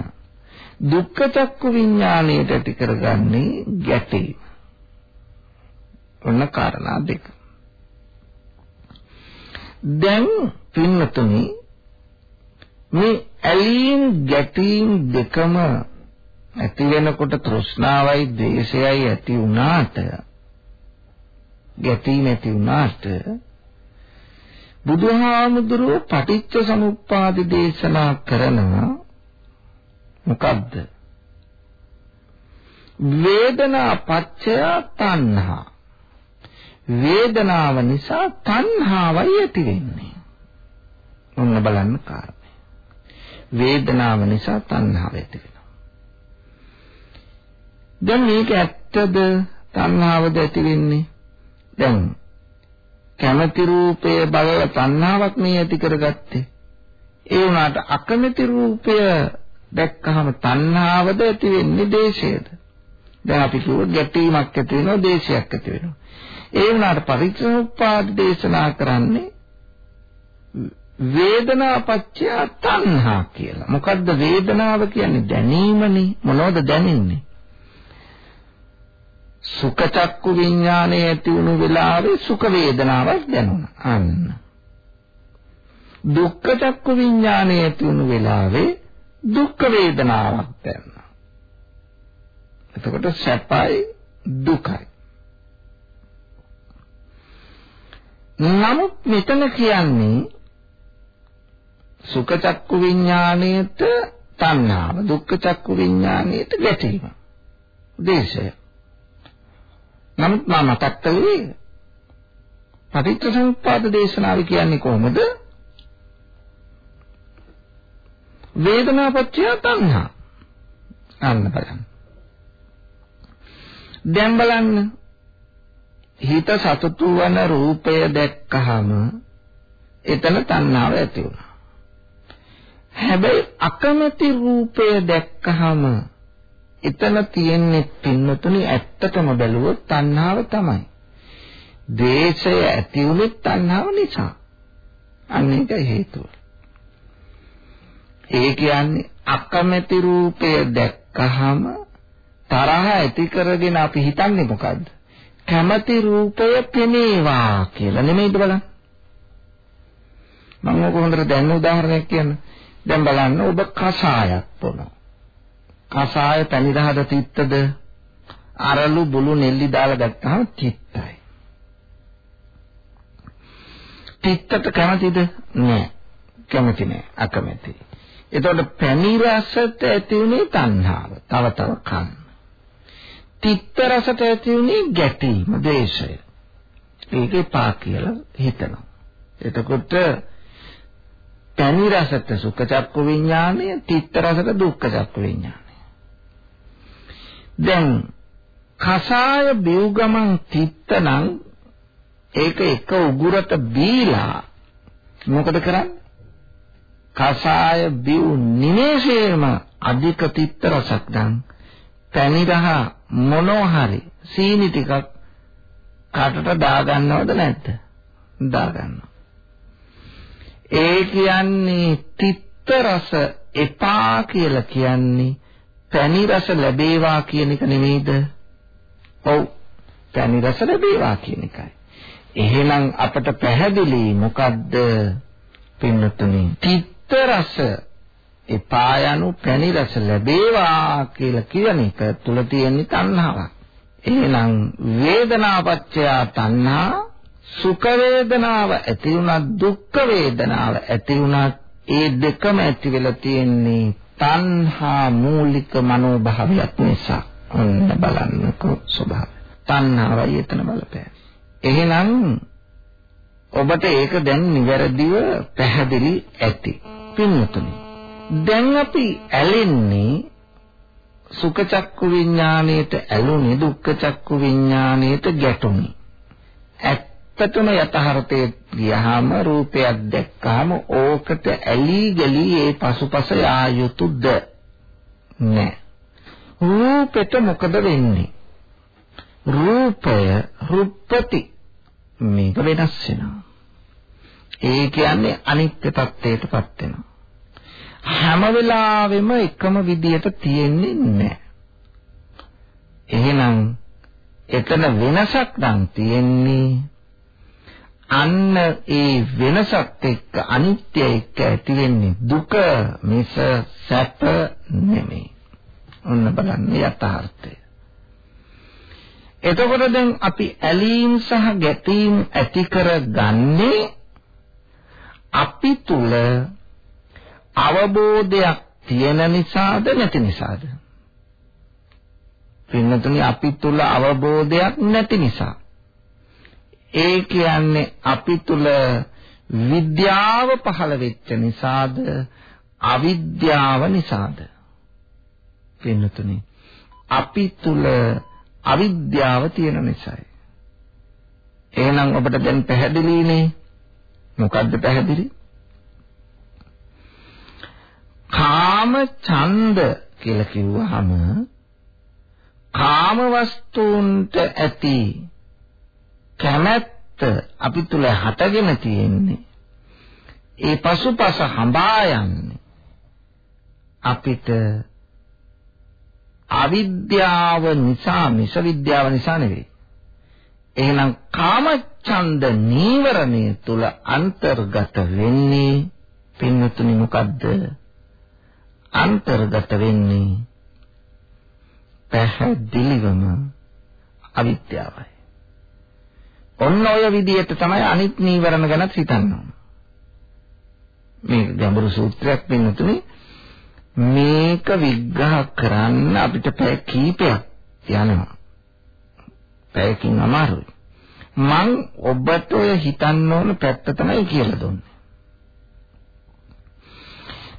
දුක්ඛ චක්කු විඥාණයට ඇති කරගන්නේ ගැටීම. ඔන්න කාරණා දෙක. දැන් පින්නතුනි මේ ඇලීම් ගැටීම් දෙකම ඇති වෙනකොට තෘෂ්ණාවයි ද්වේෂයයි ඇති වුණාට ගැටීම් ඇති වුණාට බුදුහාමුදුරුවෝ පටිච්ච සමුප්පාද දේශනා කරනවා. මොකද්ද? වේදනා පච්චය තණ්හා. වේදනාව නිසා තණ්හාවයි ඇති වෙන්නේ. ඔන්න බලන්න කාරණේ. වේදනාව නිසා තණ්හාව ඇති වෙනවා. දැන් මේක ඇත්තද තණ්හාවද ඇති වෙන්නේ? දැන් කැමැති රූපය බලව තණ්හාවක් මේ ඇති කරගත්තේ. ඒ වුණාට අකමැති රූපය දැක්කහම තණ්හාවද ඇති වෙන්නේ දේශයද? දැන් අපි කිව්වොත් ගැටීමක් ඇති වෙනවා දේශයක් ඇති වෙනවා. ඒ වුණාට පරිච්ඡේදෝපාද දේශනා කරන්නේ වේදනාපච්චය තණ්හා කියලා. මොකද්ද වේදනාව කියන්නේ? දැනීමනේ. මොනවද දැනෙන්නේ? සුඛ චක්කු විඥානය ඇති වුණු වෙලාවේ සුඛ වේදනාවක් දැනුණා. අන්න. දුක්ඛ චක්කු විඥානය ඇති වුණු වෙලාවේ දුක්ඛ වේදනාවක් දැනුණා. එතකොට සැපයි දුකයි. නමුත් මෙතන කියන්නේ සුඛ චක්කු විඥාණයට තණ්හාව දුක්ඛ චක්කු විඥාණයට ගැටීම. දේශය. නමුත් මම මතක් කළේ පටිච්ච සමුප්පාද දේශනාව කියන්නේ කොහොමද? වේදනාපච්චය තණ්හා. අන්න බලන්න. දැන් බලන්න. හිත සතුටු වන රූපය දැක්කහම එතන තණ්හාව ඇති වුණා. හැබැයි අකමැති රූපය දැක්කහම එතන තියෙන්නේ පින්නතුනි ඇත්තටම බැලුවොත් තණ්හාව තමයි. දේශය ඇති වුනේ තණ්හාව නිසා. අන්න ඒක හේතුව. ඒ කියන්නේ අකමැති රූපය දැක්කහම තරහ ඇති කරගෙන අපි හිතන්නේ මොකද්ද? කැමැති රූපය පෙනේවා කියලා නෙමෙයිද බලන්න. මම ඔක හොඳට දැන්න උදාහරණයක් කියන්න. දැන් බලන්න ඔබ කසායක් බොනවා. කසාය පැණිරහද තිත්තද? අරලු බුළු නෙල්ලි දාලා ගත්තාම තිත්තයි. තිත්තට කැමතිද? නෑ. කැමති නෑ. අකමැති. එතකොට පැණි රසට ඇති උනේ තණ්හාව. තව තව කන්න. තිත්ත රසට ඇති උනේ ගැටීම, ද්වේෂය. ඒකේ පා කියලා හිතනවා. එතකොට පැණි රසට සුඛ චක්කු විඥානය, තිත්ත රසට දුක්ඛ චක්කු විඥානය. දැන් කසාය බිව්ගමන් තිත්ත නම් ඒක එක උගුරට බීලා මොකද කරන්නේ? කසාය බිව් නිමේෂේම අධික තිත්ත රසක් නම් පැණි රහ මොනවා හරි සීනි ටිකක් කටට දාගන්නවද නැද්ද? දාගන්නවා. ඒ කියන්නේ තිත්ත රස එපා කියලා කියන්නේ පැණි රස ලැබේවා කියන එක නෙමෙයිද? ඔව්. පැණි රස ලැබේවා කියන එකයි. එහෙනම් අපට පැහැදිලි මොකද්ද? පින්නතුනි තිත්ත රස එපා යනු පැණි රස ලැබේවා කියලා කියන එක තුල තියෙන තණ්හාවක්. එහෙනම් වේදනාපච්චය තණ්හා සුඛ වේදනාව ඇති වුණත් දුක්ඛ වේදනාව ඇති වුණත් ඒ දෙකම ඇති වෙලා තියෙන්නේ තණ්හා මූලික මනෝභාවයක් නිසා. ඔන්න බලන්නකෝ ස්වභාවය. තණ්හාවයි එතන බලපෑම. එහෙනම් ඔබට ඒක දැන් නිවැරදිව පැහැදිලි ඇති. පින්වතුනි. දැන් අපි ඇලෙන්නේ සුඛ චක්කු විඥාණයට ඇලුනේ දුක්ඛ චක්කු විඥාණයට ගැටුනේ. ඇත්තටම යථාර්ථයේ ගියාම රූපයක් දැක්කාම ඕකට ඇලී ගලී ඒ පසුපස යා යුතුද නෑ. රූපෙට මොකද වෙන්නේ? රූපය රුප්පති මේක වෙනස් වෙනවා. ඒ කියන්නේ අනිත්‍ය tattweටපත් වෙනවා. හැම වෙලාවෙම එකම විදියට තියෙන්නේ නැහැ. එහෙනම් එතන වෙනසක් නම් තියෙන්නේ අන්න ඒ වෙනසත් එක්ක අනිත්‍ය එක්ක ඇති වෙන්නේ දුක මිස සැප නෙමෙයි. ඔන්න බලන්න යථාර්ථය. එතකොට දැන් අපි ඇලීම් සහ ගැටීම් ඇති කරගන්නේ අපි තුල අවබෝධයක් තියෙන නිසාද නැති නිසාද? පින්නතුනි අපි තුල අවබෝධයක් නැති නිසා. ඒ කියන්නේ අපි තුල විද්‍යාව පහළ වෙච්ච නිසාද අවිද්‍යාව නිසාද? පින්නතුනි අපි තුල අවිද්‍යාව තියෙන නිසායි. එහෙනම් ඔබට දැන් පැහැදිලිනේ මොකද්ද පැහැදිලි? කාම ඡන්ද කියලා කිව්වහම කාම වස්තුන්ට ඇති කැමැත්ත අපි තුල හටගෙන තියෙන්නේ ඒ පසුපස හඹා යන්නේ අපිට අවිද්‍යාව නිසා මිස විද්‍යාව නිසා නෙවෙයි. එහෙනම් කාමච්ඡන්ද නීවරණය තුල අන්තර්ගත වෙන්නේ පින්නතුනි මොකද්ද? අන්තර්ගත වෙන්නේ පැහැදිලිවම අවිද්‍යාවයි. ඔන්න ඔය විදිහට තමයි අනිත් නීවරණ ගැනත් හිතන්න ඕන. මේ ගැඹුරු සූත්‍රයක් පින්නතුනි මේක විග්‍රහ කරන්න අපිට පැය කීපයක් යනවා. පැයකින් අමාරුයි. මං ඔබට ඔය හිතන්න ඕන පැත්ත තමයි කියලා දුන්නේ.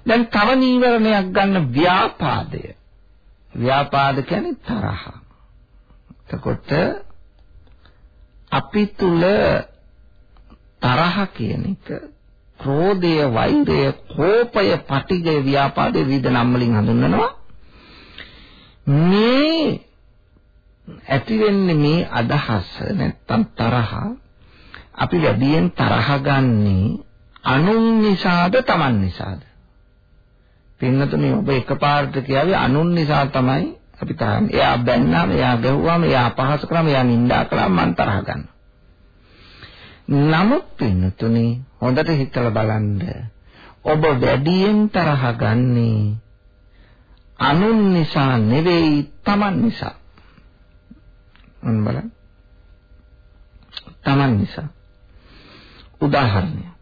දැන් තව නීවරණයක් ගන්න ව්‍යාපාදය. ව්‍යාපාද කියන්නේ තරහ. එතකොට අපි තුල තරහ කියන එක ක්‍රෝධය, වෛරය, කෝපය, පටිඝය, ව්‍යාපාදේ විවිධ නම් වලින් හඳුන්වනවා. මේ ඇති වෙන්නේ මේ අදහස නැත්තම් තරහ අපි වැඩියෙන් තරහ ගන්නේ අනුන් නිසාද Taman නිසාද පින්නතුනේ ඔබ එකපාරට කියාවේ අනුන් නිසා තමයි අපි තරන්නේ. එයා බැන්නාම, එයා ගැහුවාම, එයා අපහාස කළාම, එයා නිඳා කළාම මං තරහ ගන්නවා. නමුත් පින්නතුනේ හොඳට හිතලා බලන්න. ඔබ වැඩියෙන් තරහ ගන්නේ අනුන් නිසා නෙවෙයි, Taman නිසා. මොන බලන්න. Taman නිසා. උදාහරණයක්.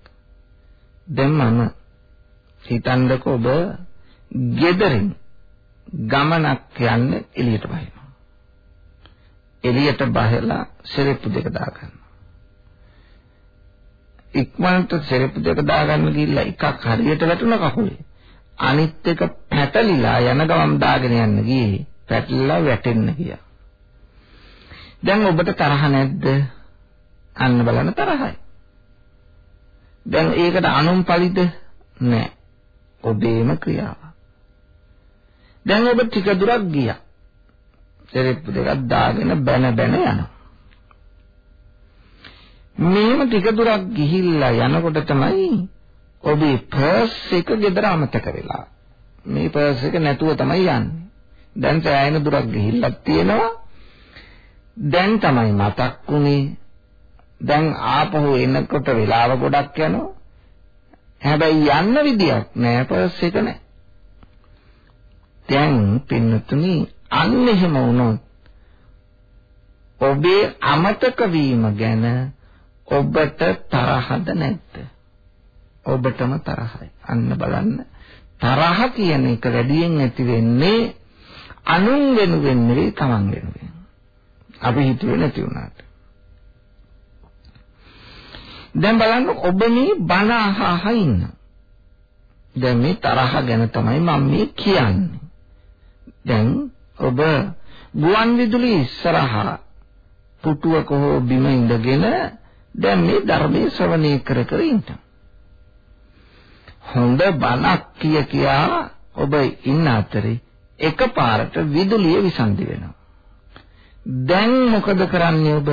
දැන් මම හිතන්නකෝ ඔබ ගෙදරින් ගමනක් යන්න එළියට බහිනවා. එළියට බහලා සෙරෙප්පු දෙක දාගන්න. ඉක්මනට සෙරෙප්පු දෙක දාගන්න ගිහිල්ලා එකක් හරියට වැටුණ කකුලේ. අනිත් එක පැටලිලා යන ගමන් දාගෙන යන්න ගියේ පැටලිලා වැටෙන්න ගියා. දැන් ඔබට තරහ නැද්ද? අන්න බලන්න තරහයි. දැන් ඒකට අනුන් පරිද නැහැ. ඔබේම ක්‍රියාව. දැන් ඔබ ටික දුරක් ගියා. සෙරෙප්පු දෙකක් දාගෙන බැන බැන යනවා. මේම ටික දුරක් ගිහිල්ලා යනකොට තමයි ඔබේ පර්ස් එක ගෙදර අමතක වෙලා. මේ පර්ස් එක නැතුව තමයි යන්නේ. දැන් සෑහෙන දුරක් ගිහිල්ලා තියෙනවා. දැන් තමයි මතක් වුනේ. දැන් ආපහු එනකොට වෙලාව ගොඩක් යනවා. හැබැයි යන්න විදියක් නෑ පර්ස් එක නෑ. දැන් පින්නතුනි අන්න එහෙම වුණොත් ඔබේ අමතක වීම ගැන ඔබට තරහද නැද්ද? ඔබටම තරහයි. අන්න බලන්න. තරහ කියන එක වැඩියෙන් ඇති වෙන්නේ අනුන් වෙනුවෙන් නෙවෙයි තමන් වෙනුවෙන්. අපි හිතුවේ නැති වුණාට. දැන් බලන්න ඔබ මේ බණ අහහ ඉන්න. දැන් මේ තරහ ගැන තමයි මම මේ කියන්නේ. දැන් ඔබ ගුවන් විදුලි ඉස්සරහා පුටුවක හෝ බිම ඉඳගෙන දැන් මේ ධර්මයේ ශ්‍රවණය කර කර ඉන්න. හොඳ බණක් කිය කියා ඔබ ඉන්න අතරේ එකපාරට විදුලිය විසන්දි වෙනවා. දැන් මොකද කරන්නේ ඔබ?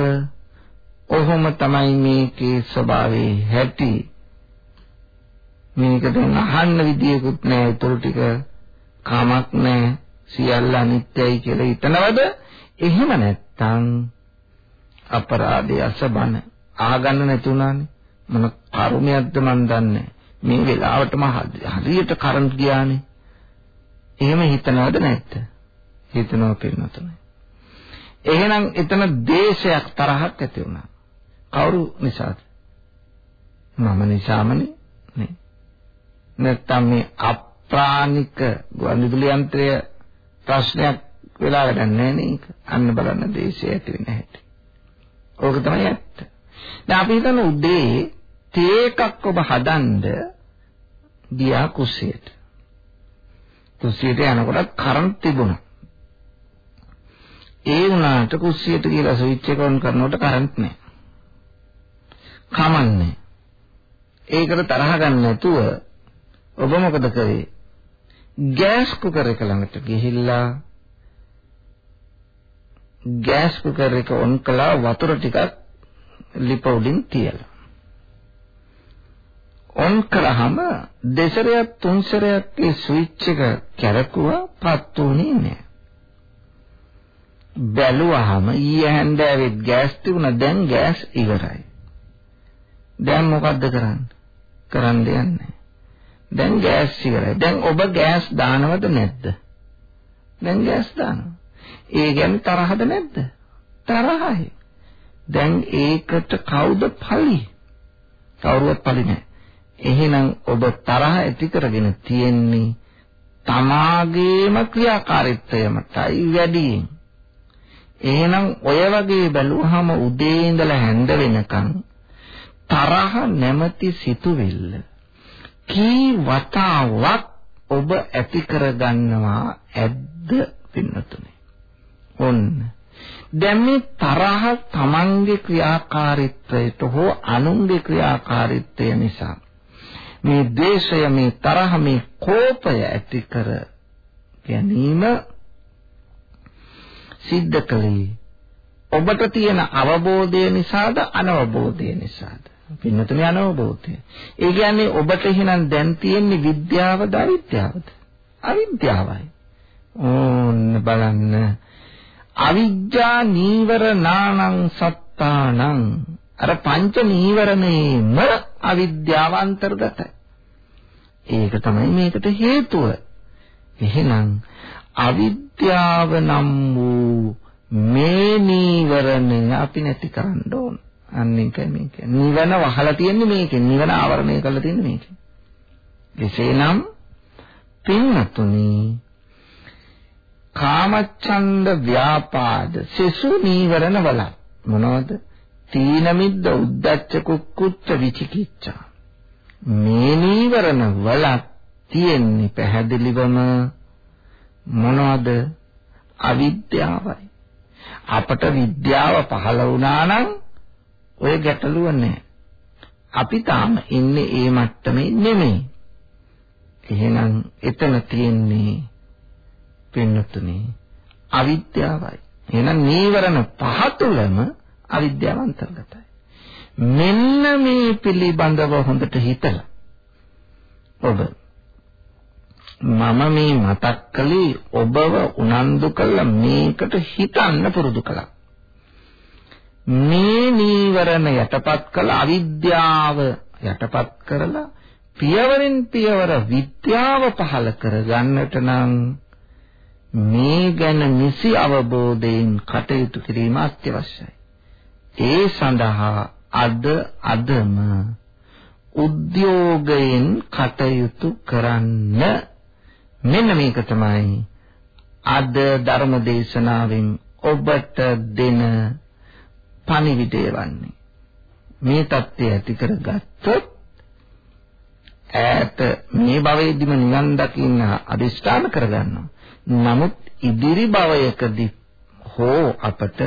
ඔහොම තමයි මේකේ ස්වභාවය හැටි. මේක දැන් අහන්න විදියකුත් නැහැ. ඒතර ටික කාමක් නැහැ. සියල්ල අනිත්‍යයි කියලා හිතනවද? එහෙම නැත්තම් අපරාධය අසබන ආගන්න නැතුණානේ. මොන කර්මයක්ද මන් දන්නේ. මේ වෙලාවටම හරියට කරන්ට් ගියානේ. එහෙම හිතනවද නැද්ද? හිතනවා පින්නතුනේ. එහෙනම් එතන දේශයක් තරහක් ඇති වුණා. කවුරු නිසාද? මම නිසාමනේ නේ. නැත්තම් මේ අප්‍රාණික ගුවන්විදුලි යන්ත්‍රය ප්‍රශ්නයක් වෙලා වැඩක් නැහැ නේද? අන්න බලන්න දේශය ඇති වෙන හැටි. ඕක තමයි ඇත්ත. දැන් අපි හිතන උදේ තේ එකක් ඔබ හදන්න ගියා කුස්සියට. කුස්සියට යනකොට කරන්ට් තිබුණා. ඒ වුණාට කුස්සියට කියලා ස්විච් එක ඔන් කරනකොට කරන්ට් නැහැ. කමන්නේ. ඒකට තරහ ගන්න නැතුව ඔබ මොකද කරේ? ගෑස් කුකර් එක ළඟට ගිහිල්ලා ගෑස් කුකර් එක ඔන් කළා වතුර ටිකක් ලිප උඩින් තියලා. ඔන් කළාම දෙසරයක් තුන්සරයක් ඒ ස්විච් එක කැරකුවා පත් වුණේ නැහැ. බැලුවාම ඊයේ හැන්දෑවෙත් ගෑස් තිබුණා දැන් ගෑස් ඉවරයි. දැන් මොකද්ද කරන්නේ? කරන්න දෙන්නේ. දැන් ගෑස් ඉවරයි. දැන් ඔබ ගෑස් දානවද නැද්ද? දැන් ගෑස් දානවා. ඒ ගැන තරහද නැද්ද? තරහයි. දැන් ඒකට කවුද පලි? කවුරුවත් පලි නැහැ. එහෙනම් ඔබ තරහ ඇති කරගෙන තියෙන්නේ තමාගේම ක්‍රියාකාරීත්වයමටයි වැඩියෙන්. එහෙනම් ඔය වගේ බැලුවහම උදේ ඉඳලා හැන්ද වෙනකන් තරහ නැමැති සිතුවිල්ල කී වතාවක් ඔබ ඇති කරගන්නවා ඇද්ද පින්නතුනේ? ඔන්න. දැන් මේ තරහ තමන්ගේ ක්‍රියාකාරීත්වයට හෝ අනුන්ගේ ක්‍රියාකාරීත්වය නිසා මේ ද්වේෂය මේ තරහ මේ කෝපය ඇති කර ගැනීම සිද්ධ කළේ ඔබට තියෙන අවබෝධය නිසාද අනවබෝධය නිසාද? පින්නතුනේ අනවබෝධය. ඒ කියන්නේ ඔබට එහෙනම් දැන් තියෙන්නේ විද්‍යාවද අවිද්‍යාවද අවිද්‍යාවයි. ඕන්න බලන්න. අවිජ්ජා නීවරණානං සත්තානං. අර පංච නීවරණේම අවිද්‍යාව අන්තර්ගතයි. ඒක තමයි මේකට හේතුව. එහෙනම් අවිද්‍යාව නම් වූ මේ නීවරණය අපි නැති කරන්න ඕන. අන්න ඒකයි මේක. නිවන වහලා තියෙන්නේ මේකෙන්. නිවන ආවරණය කරලා තියෙන්නේ මේකෙන්. එසේනම් පින්වතුනි කාමච්ඡන්ද ව්‍යාපාද සසු නීවරණ වල මොනවද? තීන මිද්ද උද්දච්ච කුක්කුච්ච විචිකිච්ඡා. මේ නීවරණ වල තියෙන්නේ පැහැදිලිවම මොනවද? අවිද්‍යාවයි. අපට විද්‍යාව පහළ වුණා නම් ඔය ගැටලුව නැහැ. අපි තාම ඉන්නේ ඒ මට්ටමේ නෙමෙයි. එහෙනම් එතන තියෙන්නේ පින්නතුනේ අවිද්‍යාවයි. එහෙනම් නීවරණ පහ තුලම අවිද්‍යාව අන්තර්ගතයි. මෙන්න මේ පිළිබඳව හොඳට හිතලා ඔබ මම මේ මතක් කළේ ඔබව උනන්දු කළ මේකට හිතන්න පුරුදු කළා. මේ නීවරණ යටපත් කළ අවිද්‍යාව යටපත් කරලා පියවරෙන් පියවර විද්‍යාව පහළ කර ගන්නට නම් මේ ගැන නිසි අවබෝධයෙන් කටයුතු කිරීම අත්‍යවශ්‍යයි. ඒ සඳහා අද අදම උද්‍යෝගයෙන් කටයුතු කරන්න මෙන්න මේක තමයි අද ධර්ම දේශනාවෙන් ඔබට දෙන පණිවිඩය වන්නේ. මේ தත්ත්වය ඇති කරගත්තොත් ඈත මේ භවයේදීම නිවන් දකින්න අදිෂ්ඨාන කරගන්නවා. නමුත් ඉදිරි භවයකදී හෝ අපට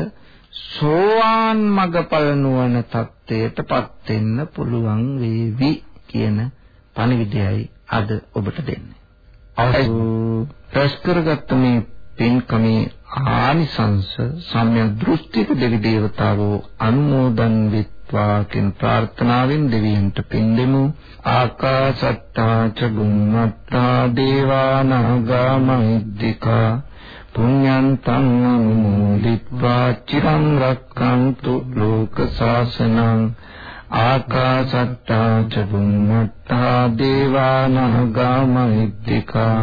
සෝවාන් මගපල නුවණ தත්ත්වයටපත් වෙන්න පුළුවන් වේවි කියන පණිවිඩයයි අද ඔබට දෙන්නේ. අවසු ප්‍රස් කරගත්ත මේ පින්කමේ ආනිසංස සම්‍යක් දෘෂ්ටික දෙවි දේවතාවෝ අනුමෝදන් වෙත්වා කියන ප්‍රාර්ථනාවෙන් දෙවියන්ට පින් දෙමු. ආකාශත්තා ච බුම්මත්තා දේවා නාග මහිද්దికා පුඤ්ඤන්තං අනුමෝදිත්වා චිරං රක්ඛන්තු ලෝක සාසනං ආකාශත්තා ච බුම්මත්තා දේවා නාග මහිද්దికා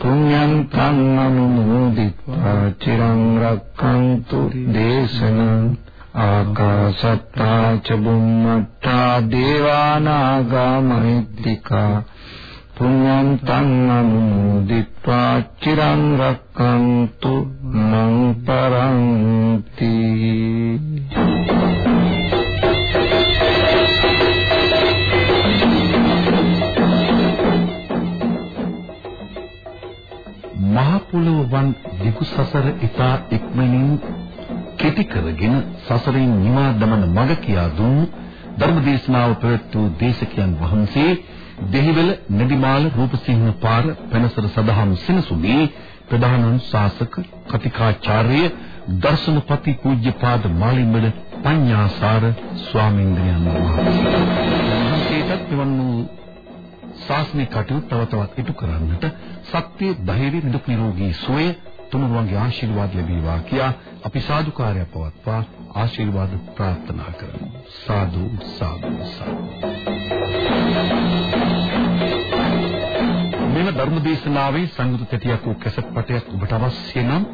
පුඤ්ඤං තං අනුමෝදිत्वा චිරං රක්ඛන්තු දේශනං ආකාශත්තා ච බුම්මත්තා දේවානාගා මහිද්దికා පුඤ්ඤං තං අනුමෝදිत्वा චිරං රක්ඛන්තු මං පරන්ති මහ පොළොවන් දිගු සසර ඉතා ඉක්මනින් කෙටි කරගෙන සසරින් නිවා දමන මඟ කියා දුන් ධර්මදේශනාව පැවැත් වූ දේශකයන් වහන්සේ දෙහිවල නදිමාල රූපසිංහ පාර පෙනසර සදහම් සිනසුදී ප්‍රධාන ශාසක කතිකාචාර්ය දර්ශනපති පූජ්‍යපාද මාලිම්බඩ පඤ්ඤාසාර ස්වාමීන් වහන්සේටත් මෙවන් වූ ශාස්ත්‍රීය කටයුතු තව තවත් ඉටු කරන්නට සත්‍ය ධෛර්ය නිදුක් නිරෝගී සුවය තුනුරුවන්ගේ ආශිර්වාද ලැබේවා කියා අපි සාදුකාරය පවත්වා ආශිර්වාද ප්‍රාර්ථනා කරමු. සාදු සාදු සාදු. මෙම ධර්ම දේශනාවේ සංගීත තැටියක් වූ කැසට් පටයක් ඔබට අවශ්‍ය නම්